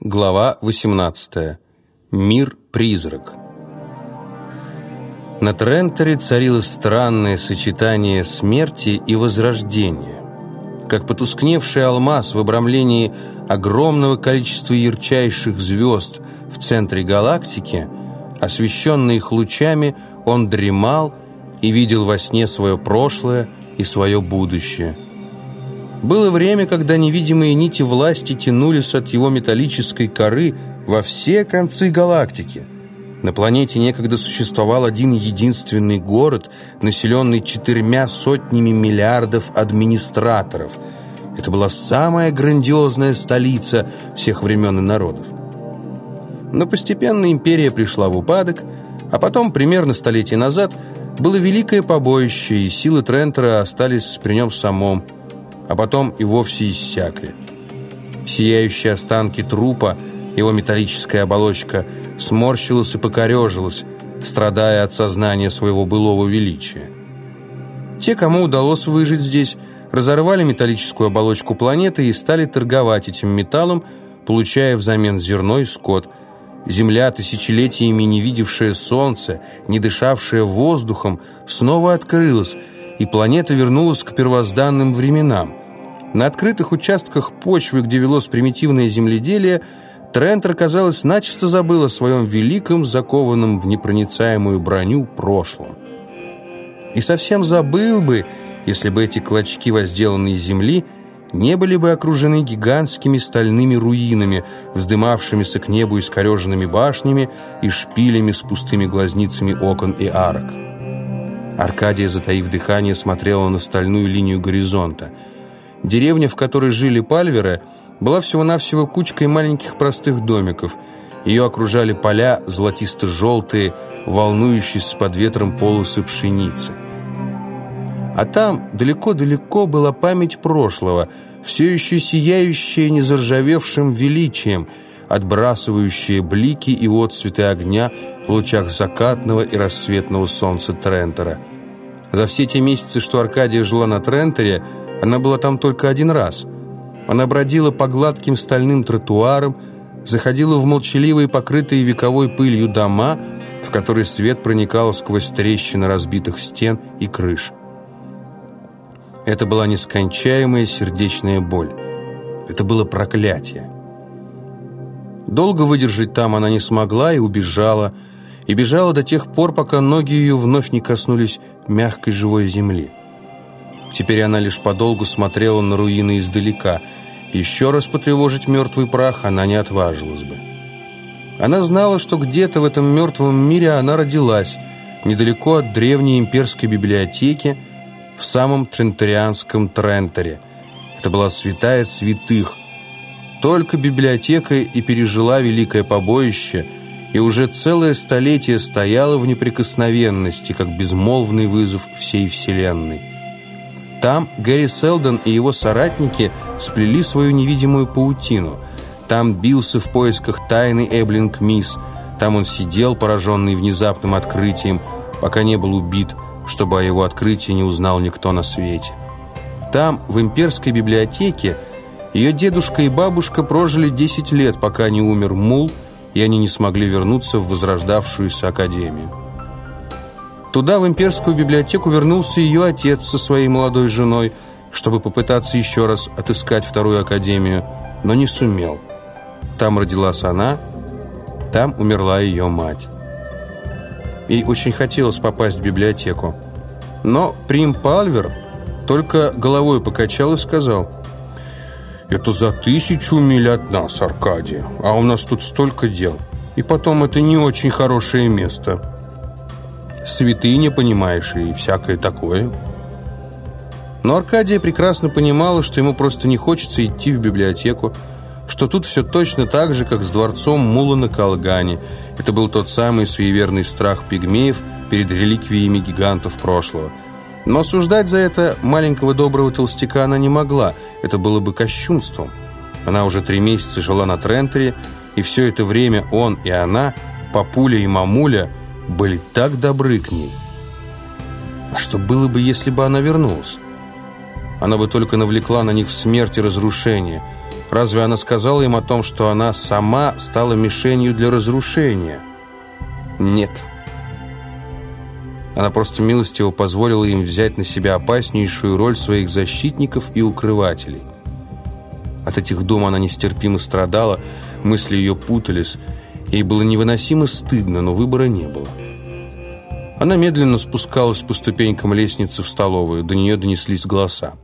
Глава 18. Мир-призрак. На Тренторе царило странное сочетание смерти и возрождения. Как потускневший алмаз в обрамлении огромного количества ярчайших звезд в центре галактики, освещенный их лучами, он дремал и видел во сне свое прошлое и свое будущее – было время, когда невидимые нити власти тянулись от его металлической коры во все концы галактики. На планете некогда существовал один единственный город, населенный четырьмя сотнями миллиардов администраторов. Это была самая грандиозная столица всех времен и народов. Но постепенно империя пришла в упадок, а потом, примерно столетие назад, было великое побоище, и силы Трентера остались при нем самом – а потом и вовсе иссякли. Сияющие останки трупа, его металлическая оболочка, сморщилась и покорежилась, страдая от сознания своего былого величия. Те, кому удалось выжить здесь, разорвали металлическую оболочку планеты и стали торговать этим металлом, получая взамен зерно и скот. Земля, тысячелетиями не видевшая солнце, не дышавшая воздухом, снова открылась, и планета вернулась к первозданным временам. На открытых участках почвы, где велось примитивное земледелие, Трентер, казалось, начисто забыл о своем великом, закованном в непроницаемую броню прошлом. И совсем забыл бы, если бы эти клочки возделанной земли не были бы окружены гигантскими стальными руинами, вздымавшимися к небу искореженными башнями и шпилями с пустыми глазницами окон и арок. Аркадия, затаив дыхание, смотрела на стальную линию горизонта. Деревня, в которой жили пальверы, была всего-навсего кучкой маленьких простых домиков. Ее окружали поля золотисто-желтые, волнующиеся под ветром полосы пшеницы. А там далеко-далеко была память прошлого, все еще сияющая незаржавевшим величием, отбрасывающая блики и отцветы огня в лучах закатного и рассветного солнца Трентера. За все те месяцы, что Аркадия жила на Трентере, она была там только один раз. Она бродила по гладким стальным тротуарам, заходила в молчаливые, покрытые вековой пылью дома, в которые свет проникал сквозь трещины разбитых стен и крыш. Это была нескончаемая сердечная боль. Это было проклятие. Долго выдержать там она не смогла и убежала, и бежала до тех пор, пока ноги ее вновь не коснулись мягкой живой земли. Теперь она лишь подолгу смотрела на руины издалека. Еще раз потревожить мертвый прах она не отважилась бы. Она знала, что где-то в этом мертвом мире она родилась, недалеко от древней имперской библиотеки, в самом трентарианском Трентере. Это была святая святых. Только библиотека и пережила великое побоище – и уже целое столетие стояла в неприкосновенности, как безмолвный вызов всей Вселенной. Там Гэри Селдон и его соратники сплели свою невидимую паутину. Там бился в поисках тайны Эблинг Мисс. Там он сидел, пораженный внезапным открытием, пока не был убит, чтобы о его открытии не узнал никто на свете. Там, в имперской библиотеке, ее дедушка и бабушка прожили 10 лет, пока не умер Мул – и они не смогли вернуться в возрождавшуюся академию. Туда, в имперскую библиотеку, вернулся ее отец со своей молодой женой, чтобы попытаться еще раз отыскать вторую академию, но не сумел. Там родилась она, там умерла ее мать. Ей очень хотелось попасть в библиотеку. Но Прим Пальвер только головой покачал и сказал – это за тысячу миль от нас, Аркадия. А у нас тут столько дел. И потом, это не очень хорошее место. Святыня, понимаешь, и всякое такое. Но Аркадия прекрасно понимала, что ему просто не хочется идти в библиотеку, что тут все точно так же, как с дворцом Мула на Калгане. Это был тот самый суеверный страх пигмеев перед реликвиями гигантов прошлого – но осуждать за это маленького доброго толстяка она не могла. Это было бы кощунством. Она уже три месяца жила на Трентере, и все это время он и она, папуля и мамуля, были так добры к ней. А что было бы, если бы она вернулась? Она бы только навлекла на них смерть и разрушение. Разве она сказала им о том, что она сама стала мишенью для разрушения? Нет. Она просто милостиво позволила им взять на себя опаснейшую роль своих защитников и укрывателей. От этих дум она нестерпимо страдала, мысли ее путались, ей было невыносимо стыдно, но выбора не было. Она медленно спускалась по ступенькам лестницы в столовую, до нее донеслись голоса.